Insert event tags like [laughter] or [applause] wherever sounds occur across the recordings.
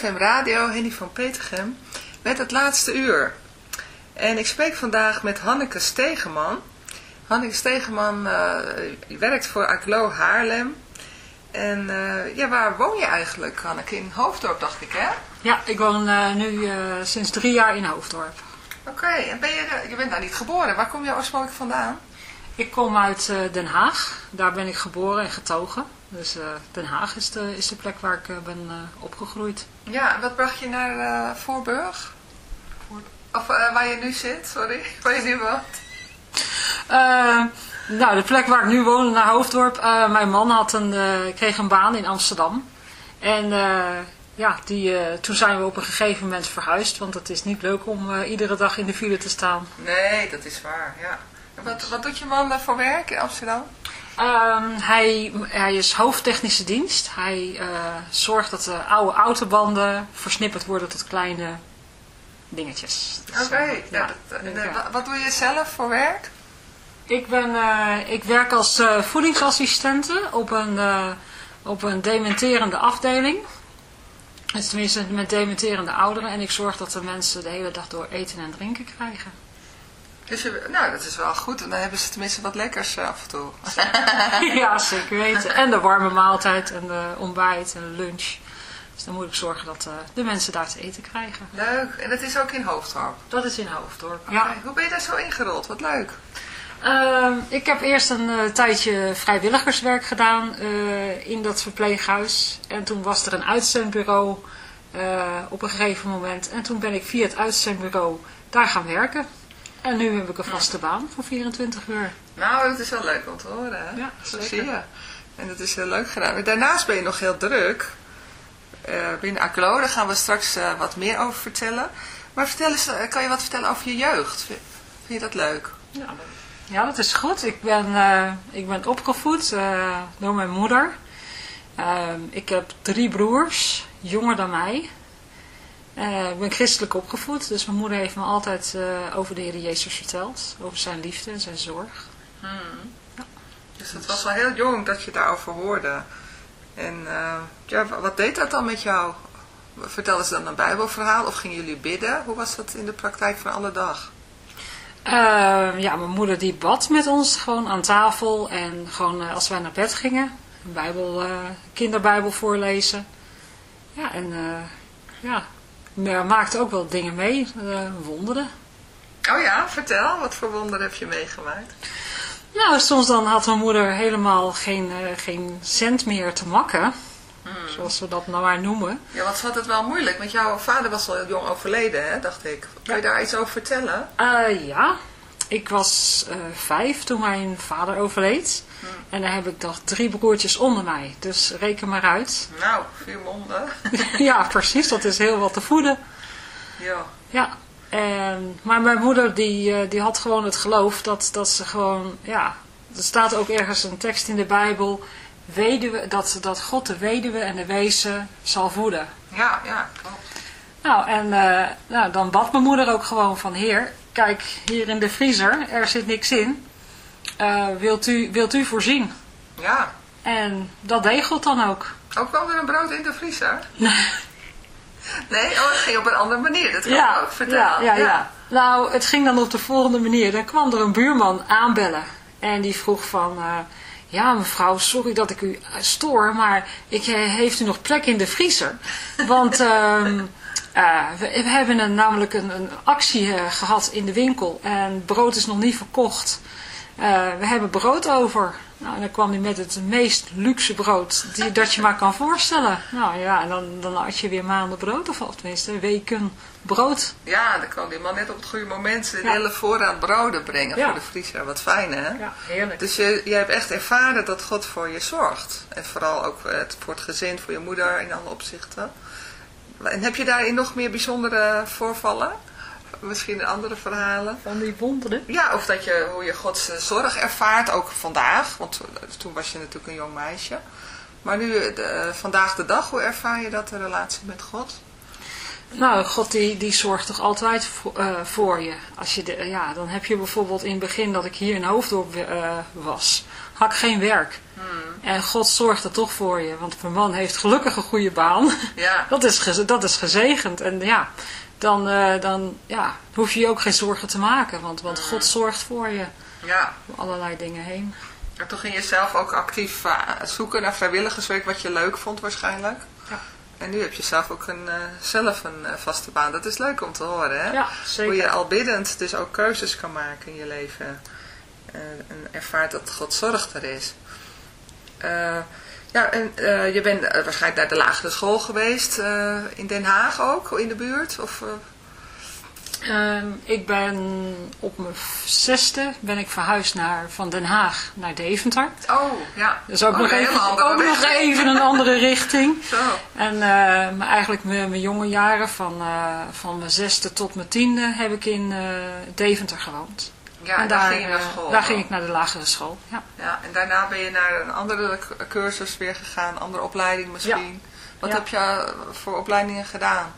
CFM Radio, Henny van Petergem, met het laatste uur. En ik spreek vandaag met Hanneke Stegeman. Hanneke Stegeman uh, werkt voor Aglo Haarlem. En uh, ja, waar woon je eigenlijk, Hanneke? In Hoofddorp, dacht ik, hè? Ja, ik woon uh, nu sinds drie jaar in Hoofddorp. Oké, en ben je, je bent daar niet geboren. Waar kom je oorspronkelijk vandaan? Ik kom uit Den Haag. Daar ben ik geboren en getogen. Dus uh, Den Haag is de, is de plek waar ik uh, ben opgegroeid. Ja, wat bracht je naar Voorburg? Of waar je nu zit, sorry, [laughs] waar je nu woont? nou, de plek waar ik nu woon, naar Hoofddorp. mijn man had een, kreeg een baan in Amsterdam. En ja, die, toen zijn we op een gegeven moment verhuisd. Want het is niet leuk om iedere dag in de file te staan. Nee, dat is waar, ja. Wat, wat doet je man voor werk in Amsterdam? Um, hij, hij is hoofdtechnische dienst. Hij uh, zorgt dat de oude autobanden versnipperd worden tot kleine dingetjes. Dus, Oké, okay. ja, ja. wat doe je zelf voor werk? Ik, ben, uh, ik werk als uh, voedingsassistente op een, op een dementerende afdeling. Dus tenminste met dementerende ouderen. En ik zorg dat de mensen de hele dag door eten en drinken krijgen. Dus je, nou, dat is wel goed. En dan hebben ze tenminste wat lekkers uh, af en toe. [laughs] ja, zeker weten. En de warme maaltijd en de ontbijt en de lunch. Dus dan moet ik zorgen dat uh, de mensen daar te eten krijgen. Leuk. En dat is ook in Hoofddorp? Dat is in Hoofddorp, okay. ja. Hoe ben je daar zo ingerold? Wat leuk. Uh, ik heb eerst een uh, tijdje vrijwilligerswerk gedaan in dat verpleeghuis. En toen was er een uitzendbureau op een gegeven moment. En toen ben ik via het uitzendbureau daar gaan werken. En nu heb ik een vaste baan voor 24 uur. Nou, dat is wel leuk om te horen. Hè? Ja, Zo zie je. En dat is heel leuk gedaan. Daarnaast ben je nog heel druk. binnen ACLO, daar gaan we straks wat meer over vertellen. Maar vertel eens, kan je wat vertellen over je jeugd? Vind, vind je dat leuk? Ja, ja, dat is goed. Ik ben, uh, ik ben opgevoed uh, door mijn moeder. Uh, ik heb drie broers, jonger dan mij. Ik ben christelijk opgevoed, dus mijn moeder heeft me altijd over de Heer Jezus verteld. Over zijn liefde en zijn zorg. Hmm. Ja. Dus het was wel heel jong dat je daarover hoorde. En ja, wat deed dat dan met jou? Vertelden ze dan een bijbelverhaal of gingen jullie bidden? Hoe was dat in de praktijk van alle dag? Uh, ja, mijn moeder die bad met ons gewoon aan tafel en gewoon als wij naar bed gingen, een bijbel, kinderbijbel voorlezen. Ja, en ja, maar maakte ook wel dingen mee, wonderen. Oh ja, vertel, wat voor wonderen heb je meegemaakt? Nou, soms dan had mijn moeder helemaal geen, geen cent meer te makken. Hmm. Zoals we dat nou maar noemen. Ja, want ze had het wel moeilijk. Want jouw vader was al heel jong overleden, hè, dacht ik. Kan je daar iets over vertellen? Uh, ja. Ik was uh, vijf toen mijn vader overleed. En dan heb ik nog drie broertjes onder mij. Dus reken maar uit. [laughs] Nou, vier monden. [laughs] ja, precies. Dat is heel wat te voeden. Ja. Ja. En, maar mijn moeder die, uh, die had gewoon het geloof dat, dat ze gewoon... Ja, er staat ook ergens een tekst in de Bijbel weduwe, dat, dat God de weduwe en de wezen zal voeden. Ja, ja, klopt. Nou, en uh, nou, dan bad mijn moeder ook gewoon van, heer, kijk, hier in de vriezer, er zit niks in. Uh, wilt, u, wilt u voorzien? Ja. En dat God dan ook. Ook wel weer een brood in de vriezer? Nee. Nee, oh, het ging op een andere manier, dat kan ja, ik ook vertellen. Ja, ja, ja. Nou, het ging dan op de volgende manier. Dan kwam er een buurman aanbellen. En die vroeg van... Uh, ja mevrouw, sorry dat ik u stoor, maar ik, eh, heeft u nog plek in de vriezer? Want uh, [laughs] we, we, hebben een, namelijk een, een actie uh, gehad in de winkel en brood is nog niet verkocht. We hebben brood over. Nou, en dan kwam hij met het meest luxe brood die, dat je maar kan voorstellen. Nou ja, en dan, dan had je weer maanden brood, of tenminste weken brood. Ja, dan kwam die man net op het goede moment een hele voorraad broden brengen ja. voor de vriezer. Wat fijn, hè? Ja, heerlijk. Dus je, je hebt echt ervaren dat God voor je zorgt. En vooral ook het, voor het gezin, voor je moeder in alle opzichten. En heb je daarin nog meer bijzondere voorvallen? Misschien andere verhalen? Van die wonderen? Ja, of dat je, hoe je Gods zorg ervaart, ook vandaag. Want toen was je natuurlijk een jong meisje. Maar nu, de, vandaag de dag, hoe ervaar je dat, de relatie met God? Nou, God die, die zorgt toch altijd voor, uh, voor je. Als je de, ja, dan heb je bijvoorbeeld in het begin dat ik hier in Hoofddorp uh, was, had ik geen werk. Hmm. En God zorgt er toch voor je. Want mijn man heeft gelukkig een goede baan. Ja. [laughs] dat, is, dat is gezegend. En ja, dan, uh, dan ja, hoef je je ook geen zorgen te maken. Want, want God zorgt voor je. Ja. Door allerlei dingen heen. En toen ging je zelf ook actief zoeken naar vrijwilligerswerk wat je leuk vond waarschijnlijk. Ja. En nu heb je zelf ook een, uh, zelf een vaste baan. Dat is leuk om te horen, hè? Ja, zeker. Hoe je al biddend dus ook keuzes kan maken in je leven. En ervaart dat God zorgt er is. Ja, en je bent waarschijnlijk naar de lagere school geweest. in Den Haag ook, in de buurt? Of, Um, ik ben op mijn zesde ben ik verhuisd naar, van Den Haag naar Deventer. Oh, ja. Dus ook, oh, nog, even, ook nog even een andere richting. [laughs] Zo. En maar eigenlijk mijn, mijn jonge jaren, van, van mijn zesde tot mijn tiende, heb ik in Deventer gewoond. Ja, en, en daar, ging je naar school? Daar ging ik naar de lagere school, ja. Ja, en daarna ben je naar een andere cursus weer gegaan, andere opleiding misschien. Ja. Wat ja. heb je voor opleidingen gedaan?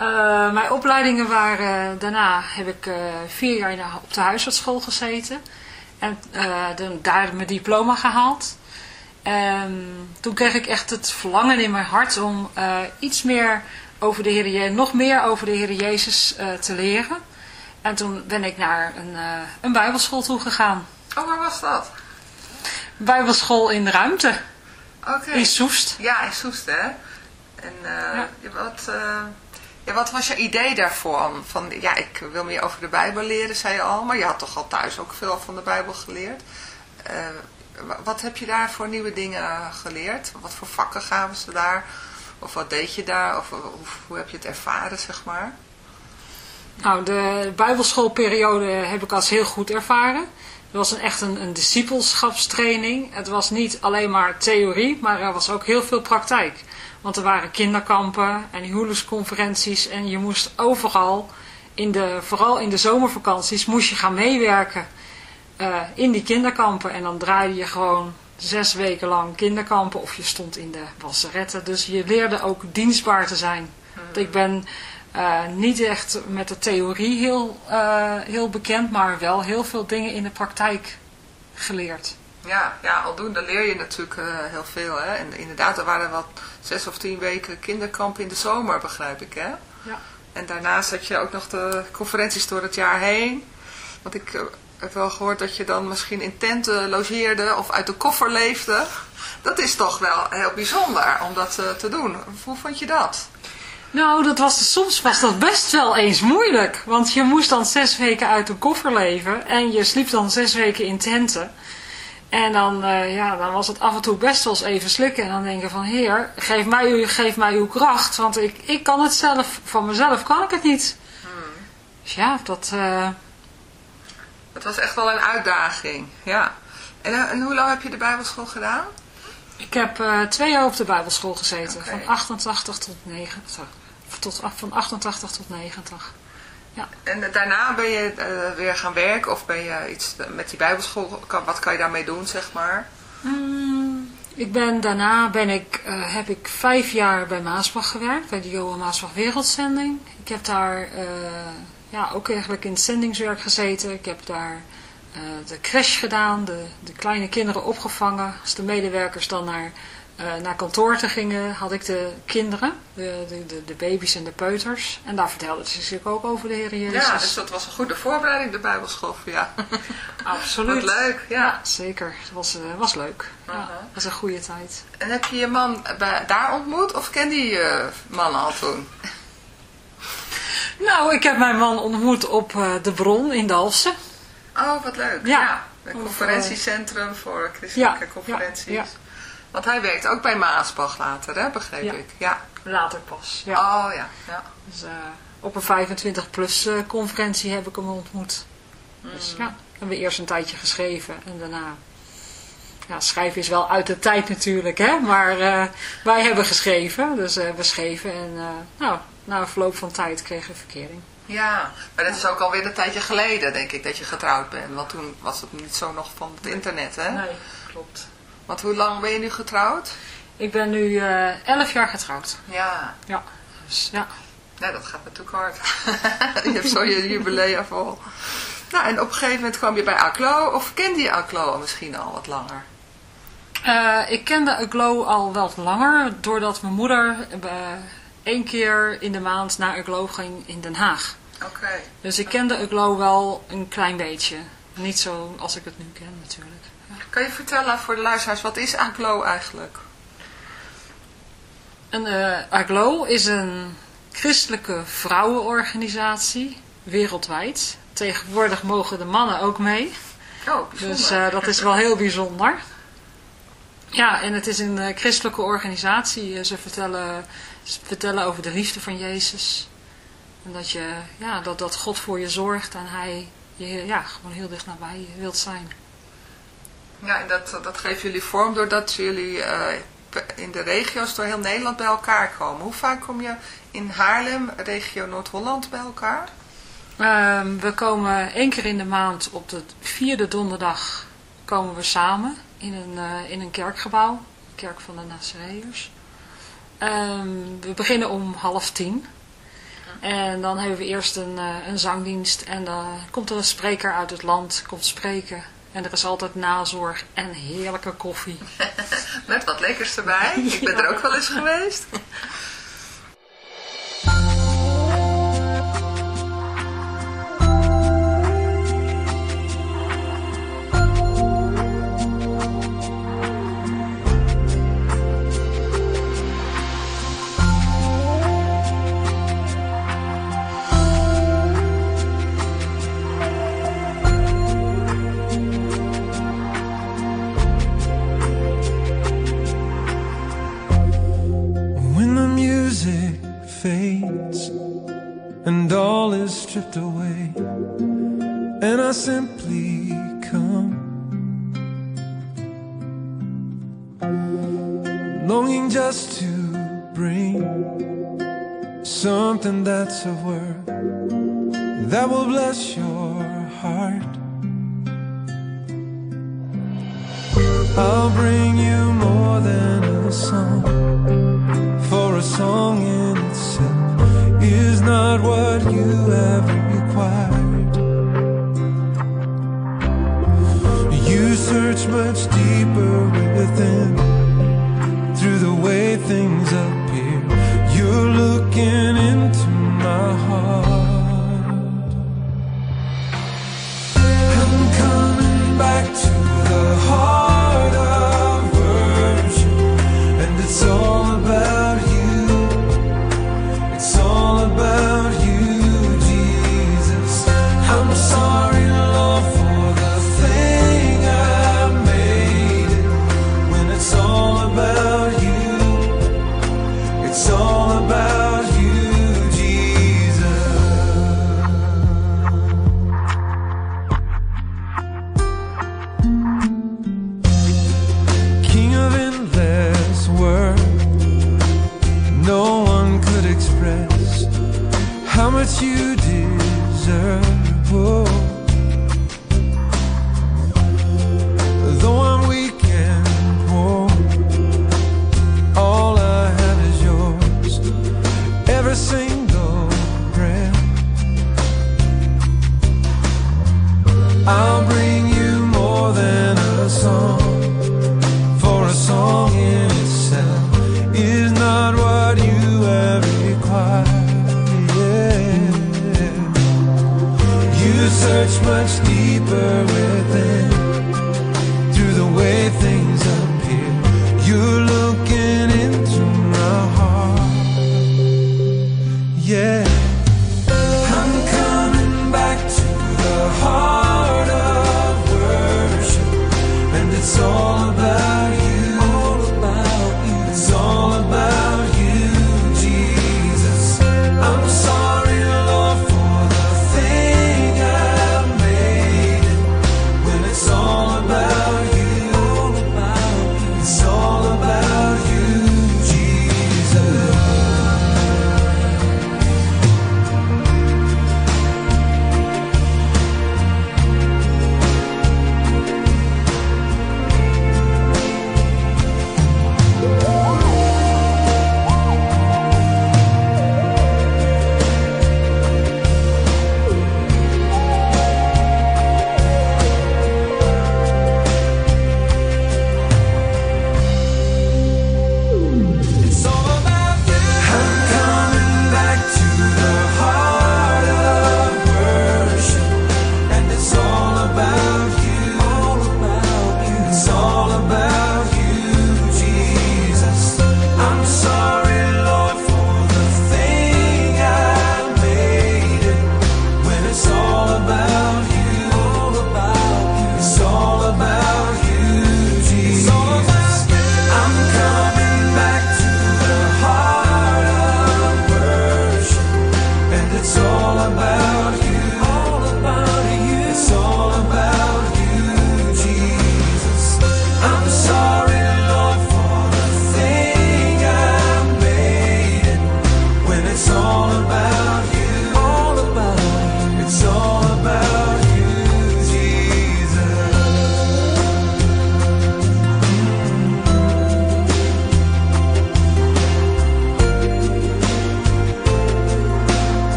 Uh, mijn opleidingen waren, daarna heb ik uh, vier jaar op de huisartsschool gezeten. En uh, de, daar mijn diploma gehaald. En toen kreeg ik echt het verlangen in mijn hart om iets meer over de Heer Jezus, nog meer over de Heer Jezus te leren. En toen ben ik naar een, uh, een bijbelschool toe gegaan. Oh, waar was dat? Bijbelschool in Ruimte. Oké. In Soest. Ja, in Soest, hè. En ja. wat, ja, wat was je idee daarvoor? Van, ja, ik wil meer over de Bijbel leren, zei je al. Maar je had toch al thuis ook veel van de Bijbel geleerd. wat heb je daar voor nieuwe dingen geleerd? Wat voor vakken gaven ze daar? Of wat deed je daar? Of, of hoe heb je het ervaren, zeg maar? Nou, de bijbelschoolperiode heb ik als heel goed ervaren. Het was een, echt een, discipelschapstraining. Het was niet alleen maar theorie, maar er was ook heel veel praktijk. Want er waren kinderkampen en huwelijksconferenties en je moest overal, in de, vooral in de zomervakanties, moest je gaan meewerken uh, in die kinderkampen. En dan draaide je gewoon zes weken lang kinderkampen of je stond in de wasseretten. Dus je leerde ook dienstbaar te zijn. Want ik ben uh, niet echt met de theorie heel, uh, heel bekend, maar wel heel veel dingen in de praktijk geleerd. Ja, ja aldoende leer je natuurlijk uh, heel veel. Hè? En inderdaad, er waren wat zes of tien weken kinderkamp in de zomer, begrijp ik. Hè? Ja. En daarnaast had je ook nog de conferenties door het jaar heen. Want ik heb wel gehoord dat je dan misschien in tenten logeerde of uit de koffer leefde. Dat is toch wel heel bijzonder om dat te doen. Hoe vond je dat? Nou, dat was, soms was dat best wel eens moeilijk. Want je moest dan zes weken uit de koffer leven. En je sliep dan zes weken in tenten. En dan, uh, ja, dan was het af en toe best wel eens even slikken. En dan denken van, heer, geef mij, geef mij uw kracht. Want ik, ik kan het zelf, van mezelf kan ik het niet. Hmm. Dus ja, dat... Uh, het was echt wel een uitdaging, ja. En, eh, en hoe lang heb je de bijbelschool gedaan? Ik heb uh, twee jaar op de bijbelschool gezeten. Okay. Van 88 tot 90. Tot, van 88 tot 90. Ja. En daarna ben je uh, weer gaan werken of ben je iets met die bijbelschool, wat kan je daarmee doen, zeg maar? Mm, ik ben, daarna ben ik, uh, heb ik vijf jaar bij Maasbach gewerkt, bij de Johan Maasbach Wereldzending. Ik heb daar ja, ook eigenlijk in het zendingswerk gezeten. Ik heb daar de crash gedaan, de, de kleine kinderen opgevangen. Als de medewerkers dan naar, uh, naar kantoor te gingen, had ik de kinderen, de, de, de, baby's en de peuters. En daar vertelden ze zich ook over de Heer Jezus. Ja, dus dat was een goede voorbereiding, de Bijbelschool voor jou. [laughs] Absoluut. Wat leuk, ja. ja zeker. Het was, uh, was leuk. Uh -huh. ja, het was een goede tijd. En heb je je man daar ontmoet of kende je je man al toen? [laughs] Nou, ik heb mijn man ontmoet op de Bron in Dalfsen. Oh, wat leuk. Ja. ja een conferentiecentrum voor christelijke ja, conferenties. Ja, Want hij werkt ook bij Maasbach later, hè, begreep ik. Ja. Later pas. Ja. Oh, ja. ja. Dus uh, op een 25-plus uh, conferentie heb ik hem ontmoet. Mm. Dus ja, hebben we eerst een tijdje geschreven en daarna... Ja, schrijven is wel uit de tijd natuurlijk, hè. Maar wij hebben geschreven, dus we schreven en nou, na verloop van tijd kregen we verkering. Ja, maar dat is ook alweer een tijdje geleden, denk ik, dat je getrouwd bent. Want toen was het niet zo nog van het internet, hè? Nee, klopt. Want hoe lang ben je nu getrouwd? Ik ben nu uh, elf jaar getrouwd. Ja. Ja, dus ja. Ja, dat gaat natuurlijk [laughs] hard. je hebt zo je jubileum vol. Nou, en op een gegeven moment kwam je bij Aclo, of kende je Aclo misschien al wat langer? Uh, ik kende Aglo al wat langer, doordat mijn moeder uh, één keer in de maand naar Aglo ging in Den Haag. Oké. Okay. Dus ik kende Aglo wel een klein beetje. Niet zo als ik het nu ken natuurlijk. Ja. Kan je vertellen voor de luisteraars, wat is Aglo eigenlijk? Een uh, Aglo is een christelijke vrouwenorganisatie, wereldwijd. Tegenwoordig mogen de mannen ook mee. Oh, dus uh, dat is wel heel bijzonder. Ja, en het is een uh, christelijke organisatie. Ze vertellen vertellen over de liefde van Jezus. En dat, je, ja, dat, dat God voor je zorgt en hij je ja, gewoon heel dicht nabij wilt zijn. Ja, en dat, dat geeft jullie vorm doordat jullie uh, in de regio's door heel Nederland bij elkaar komen. Hoe vaak kom je in Haarlem, regio Noord-Holland, bij elkaar? Um, we komen één keer in de maand op de vierde donderdag komen we samen in een, uh, in een kerkgebouw. De kerk van de Nazareërs. Um, we beginnen om half tien. En dan hebben we eerst een, uh, een zangdienst. En dan komt er een spreker uit het land, komt spreken. En er is altijd nazorg en heerlijke koffie. [laughs] Met wat lekkers erbij. Ik ben er ook wel eens geweest. [laughs]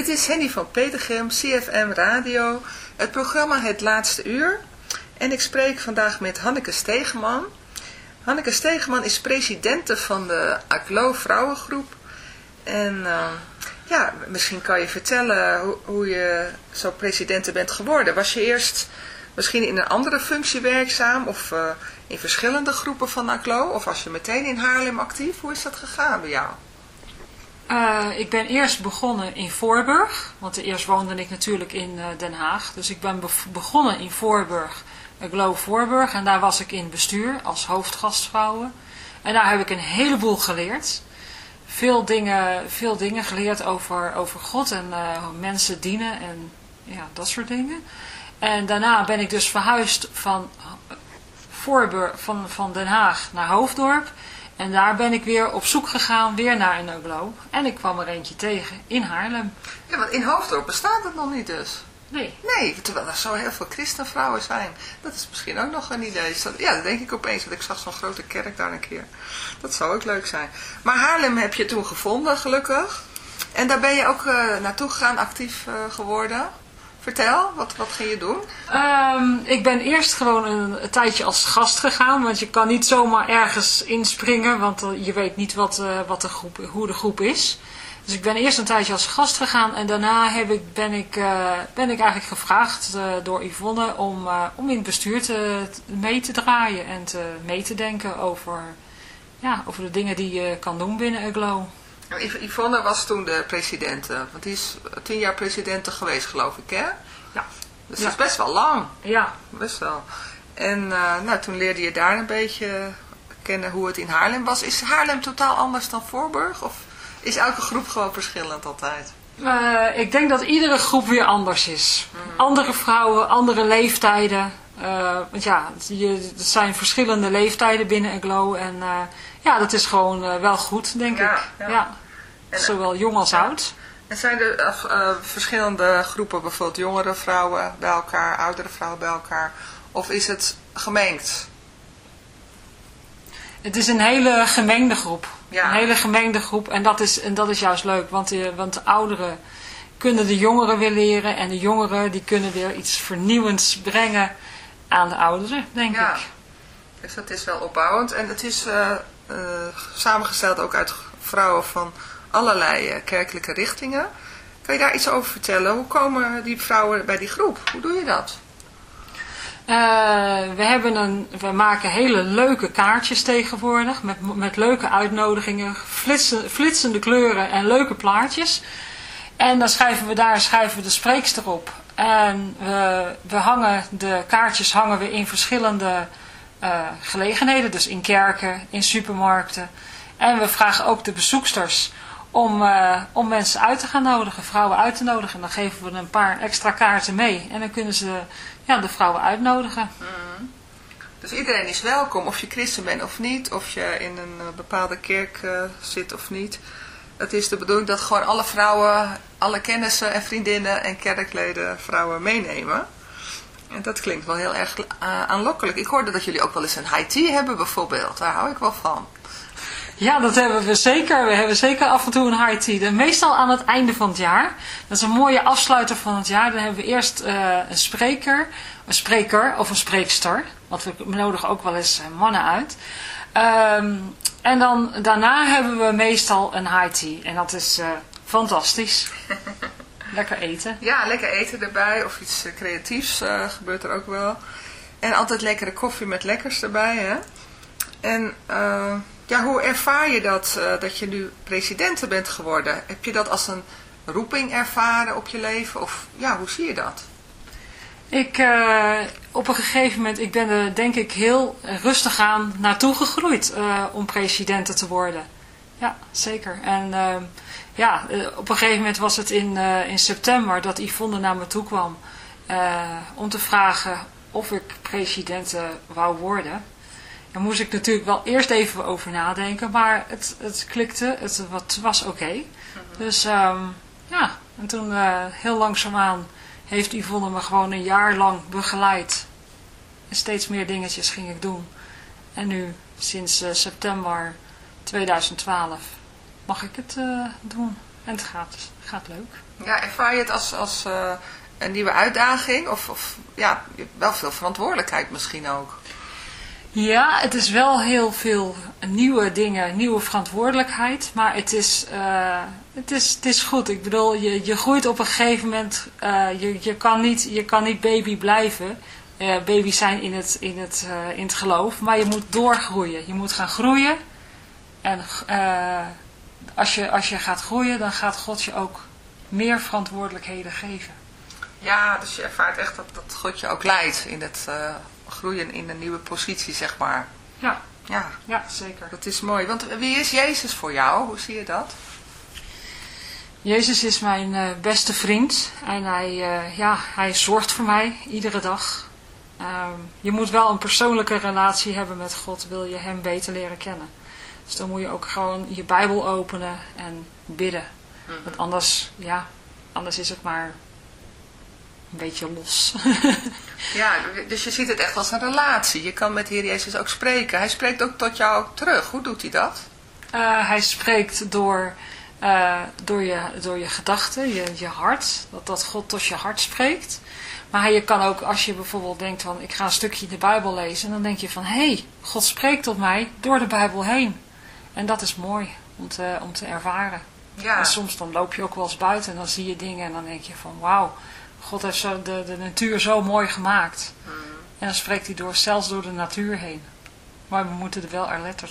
Dit is Henny van Petergem, CFM Radio, het programma Het Laatste Uur. En ik spreek vandaag met Hanneke Stegeman. Hanneke Stegeman is presidente van de ACLO Vrouwengroep. En uh, ja, misschien kan je vertellen hoe, hoe je zo presidente bent geworden. Was je eerst misschien in een andere functie werkzaam of uh, in verschillende groepen van ACLO? Of was je meteen in Haarlem actief? Hoe is dat gegaan bij jou? Uh, ik ben eerst begonnen in Voorburg, want eerst woonde ik natuurlijk in uh, Den Haag. Dus ik ben be begonnen in Voorburg, Glow Voorburg, en daar was ik in bestuur als hoofdgastvrouwen. En daar heb ik een heleboel geleerd. Veel dingen, veel dingen geleerd over, over God en uh, mensen dienen en ja, dat soort dingen. En daarna ben ik dus verhuisd van, Voorburg, van, van Den Haag naar Hoofddorp. En daar ben ik weer op zoek gegaan, weer naar een Oglo. En ik kwam er eentje tegen in Haarlem. Ja, want in Hoofddorp bestaat het nog niet dus. Nee. Nee, terwijl er zo heel veel christenvrouwen zijn. Dat is misschien ook nog een idee. Ja, dat denk ik opeens, want ik zag zo'n grote kerk daar een keer. Dat zou ook leuk zijn. Maar Haarlem heb je toen gevonden, gelukkig. En daar ben je ook uh, naartoe gegaan, actief uh, geworden. Vertel, wat, wat ging je doen? Um, ik ben eerst gewoon een, tijdje als gast gegaan, want je kan niet zomaar ergens inspringen, want uh, je weet niet wat, uh, wat de groep, hoe de groep is. Dus ik ben eerst een tijdje als gast gegaan en daarna heb ik, ben, ik, uh, ben ik eigenlijk gevraagd door Yvonne om, om in het bestuur te, mee te draaien en te, mee te denken over, ja, over de dingen die je kan doen binnen Aglow. Yvonne was toen de president, want die is tien jaar president geweest geloof ik hè? Ja. Dus dat is best wel lang. Ja. Best wel. En uh, nou, toen leerde je daar een beetje kennen hoe het in Haarlem was. Is Haarlem totaal anders dan Voorburg? Of is elke groep gewoon verschillend altijd? Uh, ik denk dat iedere groep weer anders is. Mm. Andere vrouwen, andere leeftijden. Uh, want ja, je, het zijn verschillende leeftijden binnen Aglow. En ja, dat is gewoon wel goed, denk ja, ik. Ja. En, Zowel jong als oud. En zijn er uh, verschillende groepen, bijvoorbeeld jongere vrouwen bij elkaar, oudere vrouwen bij elkaar? Of is het gemengd? Het is een hele gemengde groep. Ja. Een hele gemengde groep. En dat is, en dat is juist leuk, want de, want de ouderen kunnen de jongeren weer leren. En de jongeren die kunnen weer iets vernieuwends brengen aan de ouderen, denk ja. ik. Dus dat is wel opbouwend. En het is uh, samengesteld ook uit vrouwen van allerlei kerkelijke richtingen. Kan je daar iets over vertellen? Hoe komen die vrouwen bij die groep? Hoe doe je dat? Uh, we, hebben een, we maken hele leuke kaartjes tegenwoordig. Met, met leuke uitnodigingen. Flitsen, flitsende kleuren en leuke plaatjes. En dan schrijven we daar schrijven we de spreekster op. En we hangen de kaartjes hangen we in verschillende uh, gelegenheden. Dus in kerken, in supermarkten. En we vragen ook de bezoeksters om, uh, om mensen uit te gaan nodigen, vrouwen uit te nodigen. En dan geven we een paar extra kaarten mee. En dan kunnen ze ja, de vrouwen uitnodigen. Mm. Dus iedereen is welkom, of je christen bent of niet, of je in een uh, bepaalde kerk zit of niet. Het is de bedoeling dat gewoon alle vrouwen, alle kennissen en vriendinnen en kerkleden vrouwen meenemen. Dat klinkt wel heel erg aanlokkelijk. Ik hoorde dat jullie ook wel eens een high tea hebben bijvoorbeeld. Daar hou ik wel van. Ja, dat hebben we zeker. We hebben zeker af en toe een high tea. En meestal aan het einde van het jaar. Dat is een mooie afsluiter van het jaar. Dan hebben we eerst uh, een spreker, een spreker of een spreekster. Want we nodigen ook wel eens mannen uit. Um, en dan daarna hebben we meestal een high tea. En dat is uh, fantastisch. [laughs] lekker eten. Ja, lekker eten erbij. Of iets creatiefs uh, gebeurt er ook wel. En altijd lekkere koffie met lekkers erbij. Hè? En... Uh, ja, hoe ervaar je dat, uh, dat je nu presidente bent geworden? Heb je dat als een roeping ervaren op je leven? Of ja, hoe zie je dat? Ik, uh, op een gegeven moment, ik ben er denk ik heel rustig aan naartoe gegroeid om presidente te worden. Ja, zeker. En ja, op een gegeven moment was het in, in september dat Yvonne naar me toe kwam om te vragen of ik president wou worden. Daar moest ik natuurlijk wel eerst even over nadenken, maar het, het klikte, het, het was oké. Okay. -hmm. Dus um, ja, en toen uh, heel langzaamaan heeft Yvonne me gewoon een jaar lang begeleid. En steeds meer dingetjes ging ik doen. En nu, sinds uh, september 2012, mag ik het uh, doen. En het gaat, gaat leuk. Ja, ervaar je het als, als eh, een nieuwe uitdaging? Of, of ja, wel veel verantwoordelijkheid misschien ook? Ja, het is wel heel veel nieuwe dingen, nieuwe verantwoordelijkheid. Maar het is, eh, het is, het is goed. Ik bedoel, je, je groeit op een gegeven moment. eh, je, je, kan niet, je kan niet baby blijven. eh baby zijn in het, in, het, eh, in het geloof. Maar je moet doorgroeien. Je moet gaan groeien. En eh, als, je, als je gaat groeien, dan gaat God je ook meer verantwoordelijkheden geven. Ja, dus je ervaart echt dat, dat God je ook leidt in het eh, groeien in een nieuwe positie, zeg maar. Ja, Ja, ja zeker. dat is mooi. Want wie is Jezus voor jou? Hoe zie je dat? Jezus is mijn eh, beste vriend en hij, eh, ja, hij zorgt voor mij iedere dag. Ehm, je moet wel een persoonlijke relatie hebben met God, wil je hem beter leren kennen. Dus dan moet je ook gewoon je Bijbel openen en bidden. Want anders, ja, anders is het maar een beetje los. [laughs] Ja, dus je ziet het echt als een relatie. Je kan met de Heer Jezus ook spreken. Hij spreekt ook tot jou terug. Hoe doet hij dat? Eh, hij spreekt door, eh, door, je, door je gedachten, je, je hart. Dat, dat God tot je hart spreekt. Maar je kan ook, als je bijvoorbeeld denkt van ik ga een stukje de Bijbel lezen. Dan denk je van hé, hey, God spreekt tot mij door de Bijbel heen. En dat is mooi om te, om te ervaren. Ja, En soms dan loop je ook wel eens buiten en dan zie je dingen en dan denk je van wauw. God heeft zo de, de natuur zo mooi gemaakt. En dan spreekt hij door, zelfs door de natuur heen. Maar we moeten er wel alert op,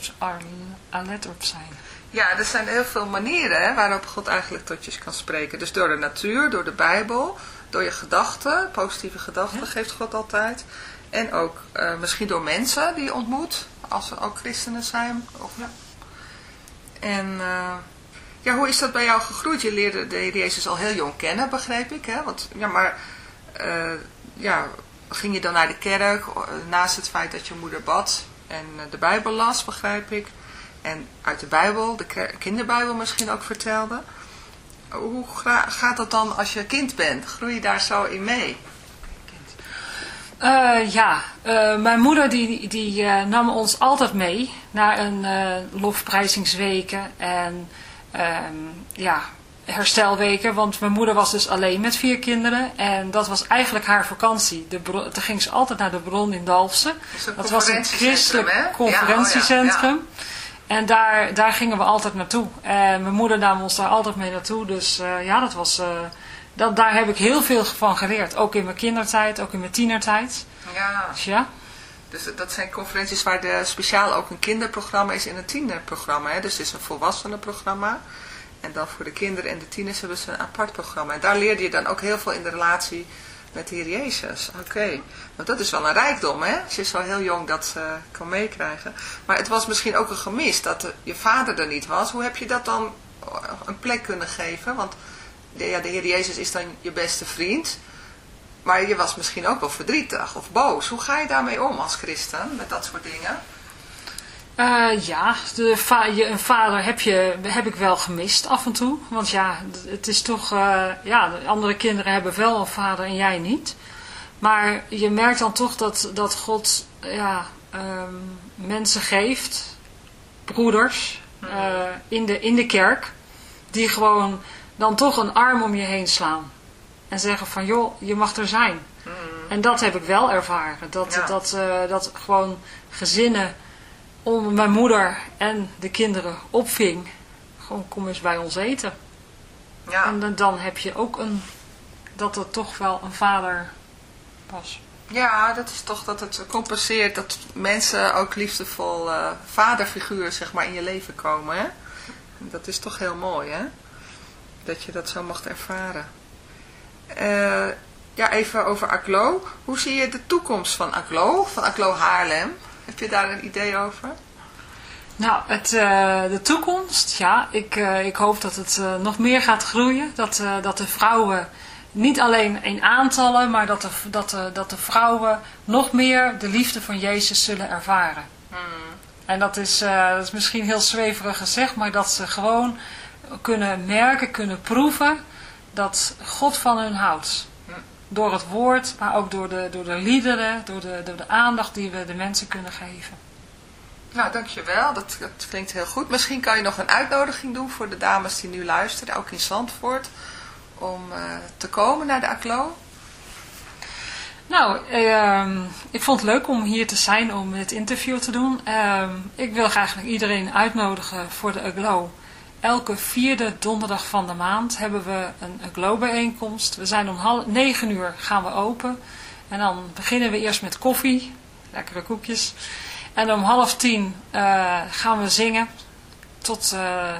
alert op zijn. ja, er zijn heel veel manieren hè, waarop God eigenlijk tot je kan spreken. Dus door de natuur, door de Bijbel, door je gedachten, positieve gedachten geeft God altijd. En ook eh, misschien door mensen die je ontmoet, als ze ook christenen zijn. Of, Ja. En eh, ja, hoe is dat bij jou gegroeid? Je leerde de Jezus al heel jong kennen, begreep ik. Hè? Want, ja, maar eh, ja, ging je dan naar de kerk, naast het feit dat je moeder bad en eh, de Bijbel las, begrijp ik. En uit de Bijbel, de kinderbijbel misschien ook vertelde. Hoe gaat dat dan als je kind bent? Groei je daar zo in mee? Eh, ja, eh, mijn moeder die, die eh, nam ons altijd mee naar een lofprijzingsweken en ehm, ja, herstelweken. Want mijn moeder was dus alleen met vier kinderen en dat was eigenlijk haar vakantie. De bron, toen ging ze altijd naar de bron in Dalfsen. Dat was een conferentiecentrum, christelijk hè? Ja, conferentiecentrum. oh ja, En daar, daar gingen we altijd naartoe. En mijn moeder nam ons daar altijd mee naartoe. Dus ja, dat was, dat, daar heb ik heel veel van geleerd. Ook in mijn kindertijd, ook in mijn tienertijd. Ja, Dus ja, dus dat zijn conferenties waar de, speciaal ook een kinderprogramma is en een tienerprogramma. Hè? Dus het is een volwassenenprogramma. En dan voor de kinderen en de tieners hebben ze een apart programma. En daar leerde je dan ook heel veel in de relatie met de Heer Jezus. Oké, want dat is wel een rijkdom, hè? Als je zo heel jong dat eh, kan meekrijgen. Maar het was misschien ook een gemis dat de- je vader er niet was. Hoe heb je dat dan eh, een plek kunnen geven? Want ja, de Heer Jezus is dan je beste vriend. Maar je was misschien ook wel verdrietig of boos. Hoe ga je daarmee om als christen, met dat soort dingen? Eh, ja de va je, een vader heb, je, heb ik wel gemist af en toe. Want ja, het is toch, eh, ja, de andere kinderen hebben wel een vader en jij niet. Maar je merkt dan toch dat, dat God ja, ehm, mensen geeft, broeders, eh, in, de, in de kerk, die gewoon dan toch een arm om je heen slaan. En zeggen van, joh, je mag er zijn. En dat heb ik wel ervaren. Dat, Ja. dat, eh, dat gewoon gezinnen om mijn moeder en de kinderen opving. Gewoon kom eens bij ons eten. Ja, En dan, dan heb je ook een, dat er toch wel een vader was. ja dat is toch dat het compenseert dat mensen ook liefdevol eh, vaderfiguur zeg maar, in je leven komen. Hè? Dat is toch heel mooi, hè? Dat je dat zo mag ervaren. Eh, ja, even over Aklo. Hoe zie je de toekomst van Aklo, van Aklo Haarlem? Heb je daar een idee over? Nou, het, eh, de toekomst, ja, ik, eh, ik hoop dat het nog meer gaat groeien. Dat, dat de vrouwen, niet alleen in aantallen, maar dat de, dat, de, dat de vrouwen nog meer de liefde van Jezus zullen ervaren. En dat is, dat is misschien heel zweverig gezegd, maar dat ze gewoon kunnen merken, kunnen proeven dat God van hun houdt. Door het woord, maar ook door de, door de liederen, door de, door de aandacht die we de mensen kunnen geven. Nou, dankjewel. Dat, dat klinkt heel goed. Misschien kan je nog een uitnodiging doen voor de dames die nu luisteren, ook in Zandvoort, om eh, te komen naar de ACLO. Nou, ehm, ik vond het leuk om hier te zijn om het interview te doen. Ehm, ik wil graag iedereen uitnodigen voor de Aglow. Elke vierde donderdag van de maand hebben we een Aglow bijeenkomst. We zijn om half, negen uur gaan we open. En dan beginnen we eerst met koffie, lekkere koekjes. En om half tien eh, gaan we zingen tot, eh,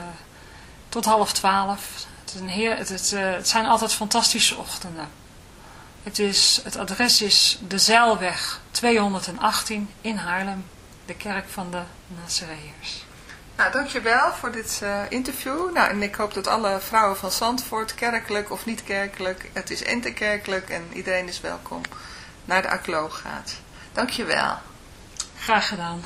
tot half twaalf. Het, is een heer, het, eh, het zijn altijd fantastische ochtenden. Het, is, het adres is de Zeilweg 218 in Haarlem, de kerk van de Nazareërs. Nou, dankjewel voor dit eh, interview. Nou, en ik hoop dat alle vrouwen van Zandvoort, kerkelijk of niet kerkelijk, het is interkerkelijk en iedereen is welkom, naar de ACLO gaat. Dankjewel. Graag gedaan.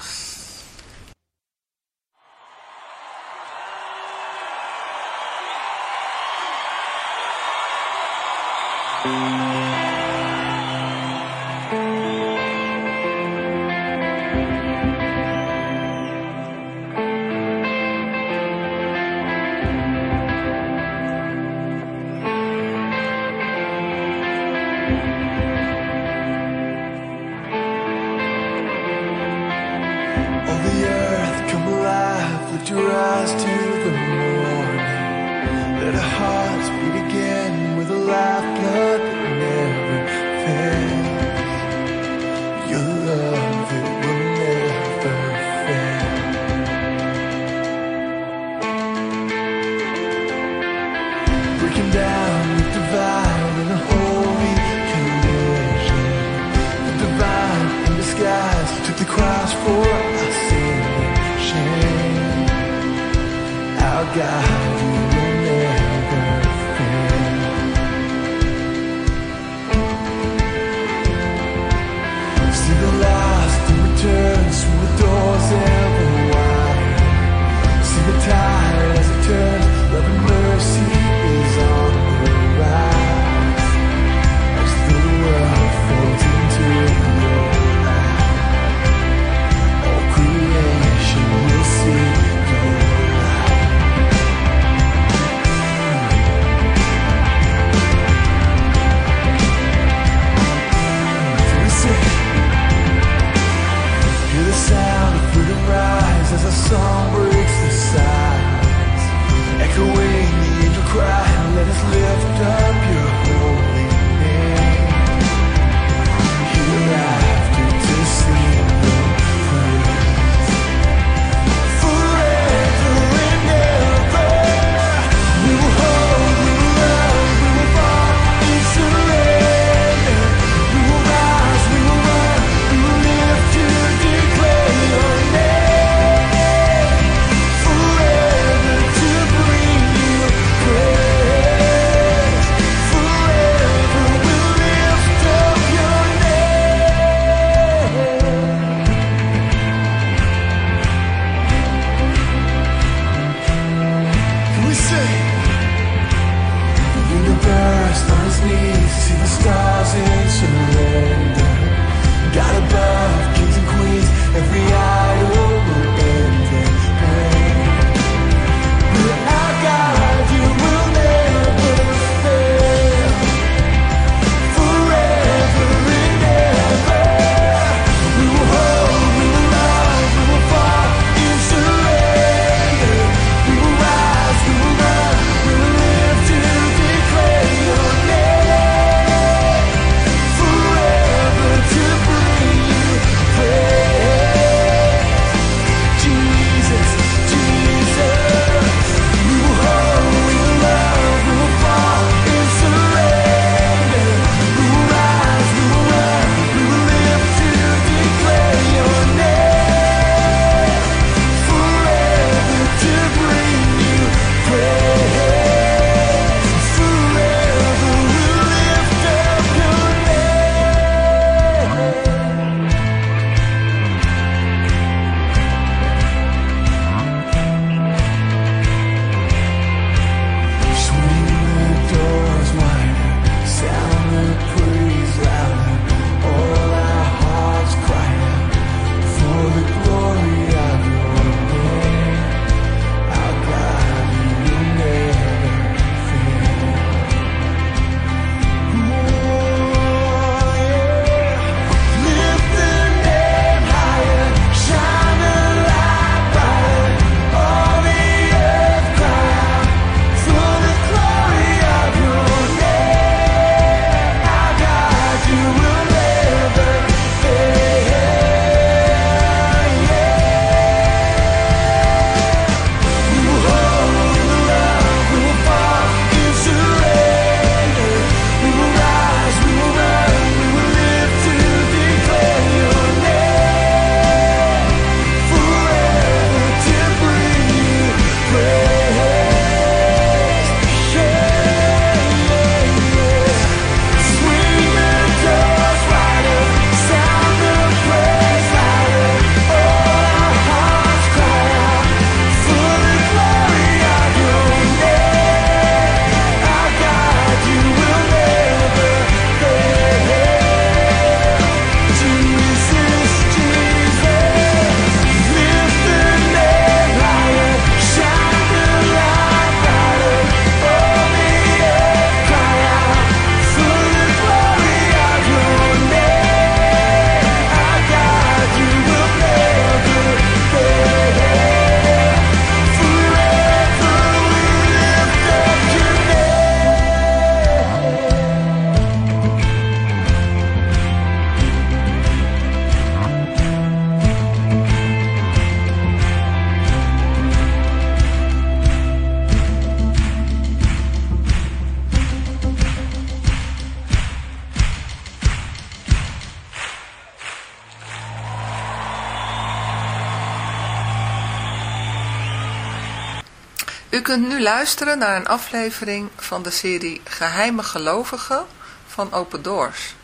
U kunt nu luisteren naar een aflevering van de serie Geheime Gelovigen van Open Doors.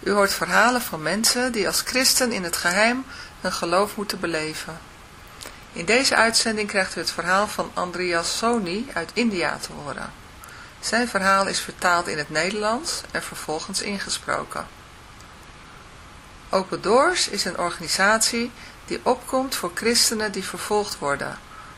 U hoort verhalen van mensen die als christen in het geheim hun geloof moeten beleven. In deze uitzending krijgt u het verhaal van Andreas Soni uit India te horen. Zijn verhaal is vertaald in het Nederlands en vervolgens ingesproken. Open Doors is een organisatie die opkomt voor christenen die vervolgd worden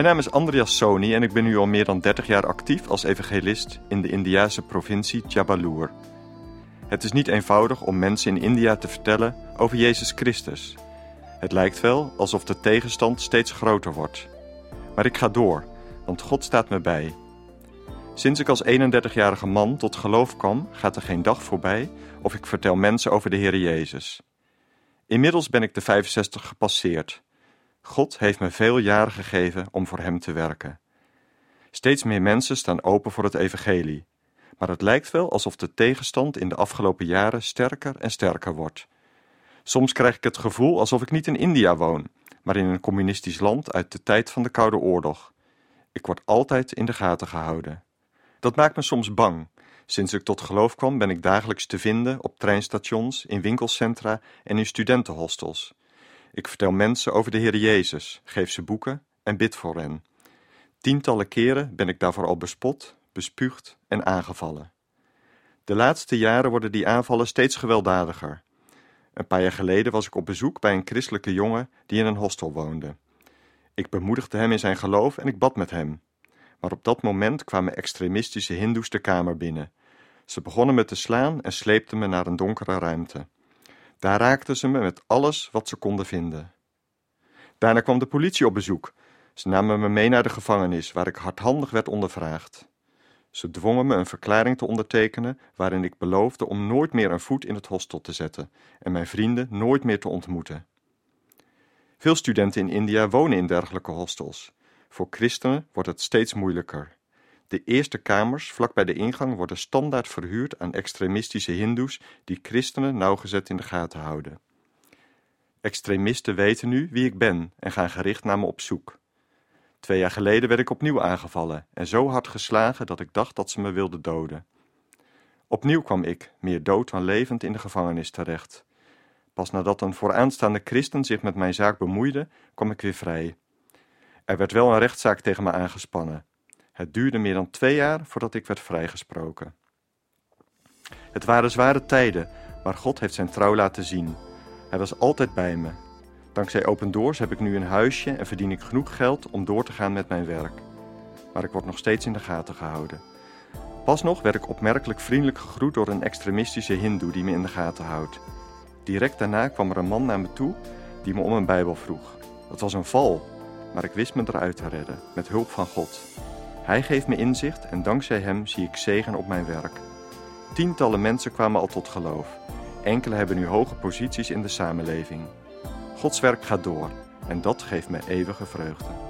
Mijn naam is Andreas Soni en ik ben nu al meer dan 30 jaar actief als evangelist in de Indiase provincie Jabalur. Het is niet eenvoudig om mensen in India te vertellen over Jezus Christus. Het lijkt wel alsof de tegenstand steeds groter wordt. Maar ik ga door, want God staat me bij. Sinds ik als 31-jarige man tot geloof kwam, gaat er geen dag voorbij of ik vertel mensen over de Heer Jezus. Inmiddels ben ik de 65 gepasseerd. God heeft me veel jaren gegeven om voor Hem te werken. Steeds meer mensen staan open voor het evangelie, maar het lijkt wel alsof de tegenstand in de afgelopen jaren sterker en sterker wordt. Soms krijg ik het gevoel alsof ik niet in India woon, maar in een communistisch land uit de tijd van de Koude Oorlog. Ik word altijd in de gaten gehouden. Dat maakt me soms bang. Sinds ik tot geloof kwam ben ik dagelijks te vinden op treinstations, in winkelcentra en in studentenhostels. Ik vertel mensen over de Heer Jezus, geef ze boeken en bid voor hen. Tientallen keren ben ik daarvoor al bespot, bespuugd en aangevallen. De laatste jaren worden die aanvallen steeds gewelddadiger. Een paar jaar geleden was ik op bezoek bij een christelijke jongen die in een hostel woonde. Ik bemoedigde hem in zijn geloof en ik bad met hem. Maar op dat moment kwamen extremistische hindoes de kamer binnen. Ze begonnen me te slaan en sleepten me naar een donkere ruimte. Daar raakten ze me met alles wat ze konden vinden. Daarna kwam de politie op bezoek. Ze namen me mee naar de gevangenis, waar ik hardhandig werd ondervraagd. Ze dwongen me een verklaring te ondertekenen waarin ik beloofde om nooit meer een voet in het hostel te zetten en mijn vrienden nooit meer te ontmoeten. Veel studenten in India wonen in dergelijke hostels. Voor christenen wordt het steeds moeilijker. De eerste kamers vlak bij de ingang worden standaard verhuurd aan extremistische hindoes die christenen nauwgezet in de gaten houden. Extremisten weten nu wie ik ben en gaan gericht naar me op zoek. Twee jaar geleden werd ik opnieuw aangevallen en zo hard geslagen dat ik dacht dat ze me wilden doden. Opnieuw kwam ik, meer dood dan levend, in de gevangenis terecht. Pas nadat een vooraanstaande christen zich met mijn zaak bemoeide, kwam ik weer vrij. Er werd wel een rechtszaak tegen me aangespannen. Het duurde meer dan twee jaar voordat ik werd vrijgesproken. Het waren zware tijden, maar God heeft zijn trouw laten zien. Hij was altijd bij me. Dankzij Open Doors heb ik nu een huisje en verdien ik genoeg geld om door te gaan met mijn werk. Maar ik word nog steeds in de gaten gehouden. Pas nog werd ik opmerkelijk vriendelijk gegroet door een extremistische hindoe die me in de gaten houdt. Direct daarna kwam er een man naar me toe die me om een Bijbel vroeg. Dat was een val, maar ik wist me eruit te redden, met hulp van God. Hij geeft me inzicht en dankzij hem zie ik zegen op mijn werk. Tientallen mensen kwamen al tot geloof. Enkele hebben nu hoge posities in de samenleving. Gods werk gaat door en dat geeft me eeuwige vreugde.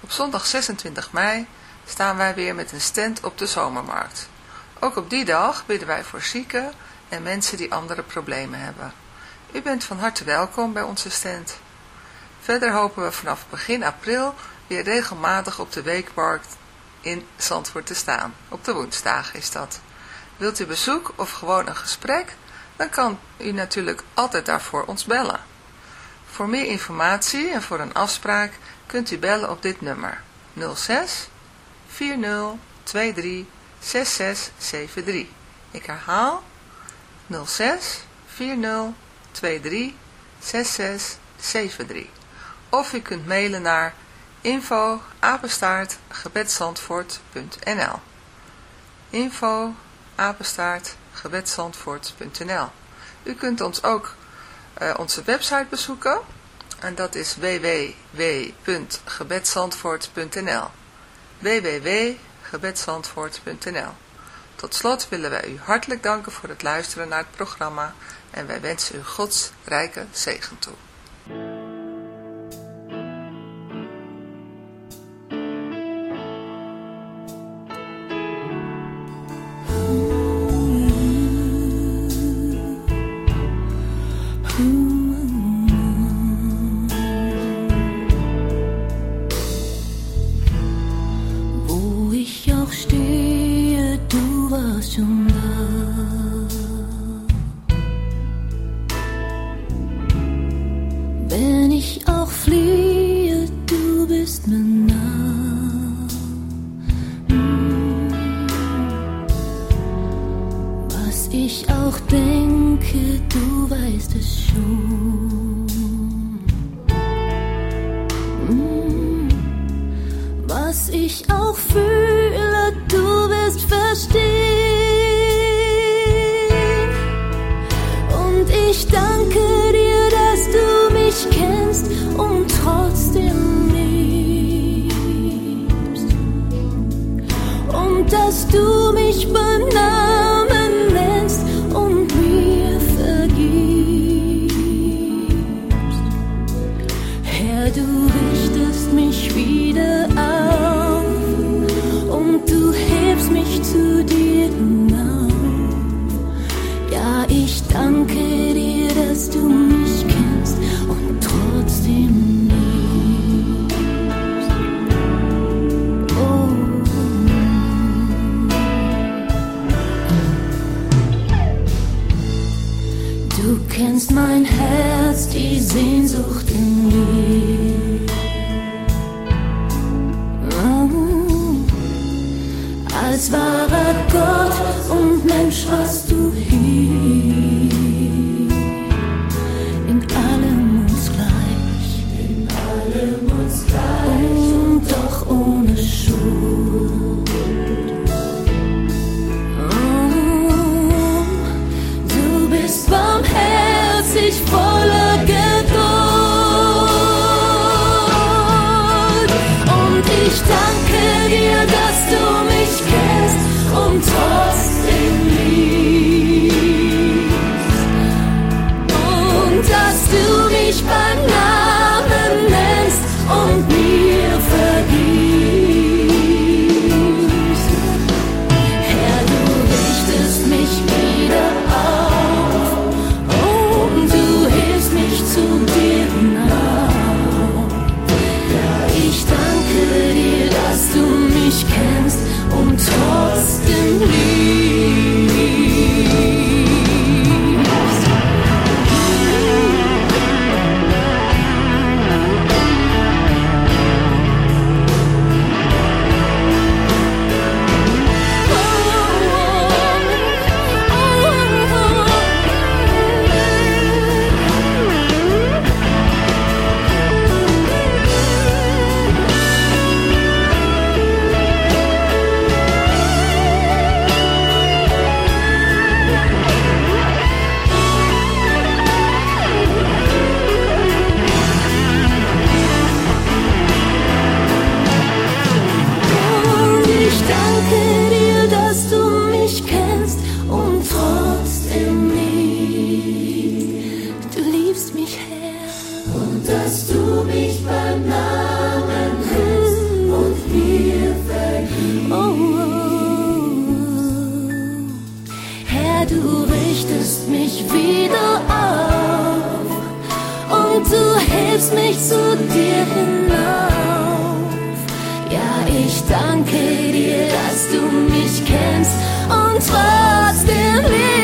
Op zondag 26 mei staan wij weer met een stand op de zomermarkt. Ook op die dag bidden wij voor zieken en mensen die andere problemen hebben. U bent van harte welkom bij onze stand. Verder hopen we vanaf begin april weer regelmatig op de weekmarkt in Zandvoort te staan. Op de woensdagen is dat. Wilt u bezoek of gewoon een gesprek? Dan kan u natuurlijk altijd daarvoor ons bellen. Voor meer informatie en voor een afspraak kunt u bellen op dit nummer. 06 40 23 6673. Ik herhaal. 06 40 23 6673. Of u kunt mailen naar info apenstaart gebedsandvoort.nl info U kunt ons ook uh, onze website bezoeken en dat is www.gebedsandvoort.nl www.gebedsandvoort.nl Tot slot willen wij u hartelijk danken voor het luisteren naar het programma en wij wensen u Gods rijke zegen toe. Lemons Du richtest mich wieder auf und du hilfst mich zu dir hinauf. Ja, ich danke dir, dass du mich kennst und trotzdem liebst.